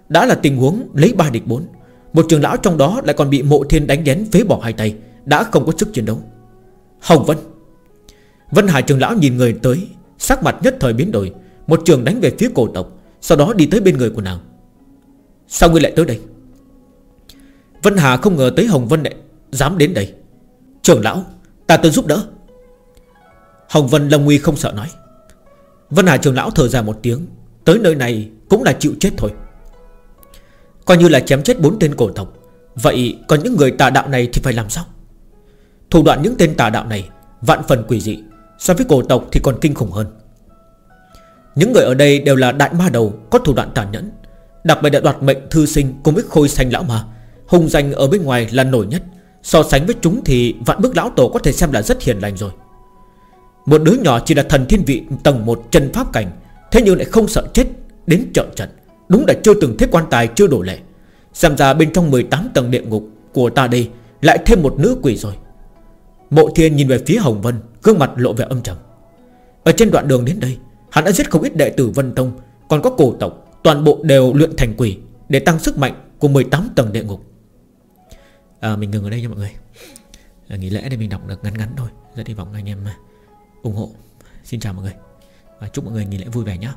Đã là tình huống lấy ba địch bốn, Một trường lão trong đó lại còn bị mộ thiên đánh ghén phế bỏ hai tay, Đã không có sức chiến đấu. Hồng Vân Vân Hải trường lão nhìn người tới, Sắc mặt nhất thời biến đổi, Một trường đánh về phía cổ tộc, Sau đó đi tới bên người của nàng. Sao ngươi lại tới đây? Vân Hà không ngờ tới Hồng Vân lại Dám đến đây. Trường lão, Ta tới giúp đỡ. Hồng Vân Lâm Nguy không sợ nói. Vân Hà trường lão thở ra một tiếng, Tới nơi này cũng là chịu chết thôi. Coi như là chém chết bốn tên cổ tộc, Vậy còn những người tà đạo này thì phải làm sao? Thủ đoạn những tên tà đạo này Vạn phần quỷ dị, So với cổ tộc thì còn kinh khủng hơn. Những người ở đây đều là đại ma đầu, Có thủ đoạn tàn nhẫn. Đặc biệt là đoạt mệnh thư sinh cùng với khôi xanh lão ma Hùng danh ở bên ngoài là nổi nhất. So sánh với chúng thì vạn bức lão tổ có thể xem là rất hiền lành rồi. Một đứa nhỏ chỉ là thần thiên vị tầng 1 chân pháp cảnh, Thế nhưng lại không sợ chết, Đến trận trận. Đúng là chưa từng thấy quan tài chưa đổ lệ. Xem ra bên trong 18 tầng địa ngục Của ta đây lại thêm một nữ quỷ rồi. Mộ thiên nhìn về phía Hồng Vân, Gương mặt lộ vẻ âm trầm. Ở trên đoạn đường đến đây, Hắn đã giết không ít đệ tử Vân Tông, Còn có cổ tộc, Toàn bộ đều luyện thành quỷ Để tăng sức mạnh của 18 tầng địa ngục à, Mình ngừng ở đây nha mọi người. À, Nghỉ lễ để mình đọc được ngắn ngắn thôi. Rất hy vọng anh em ờ, ủng hộ. Xin chào mọi người. Và chúc mọi người nghỉ lễ vui vẻ nhé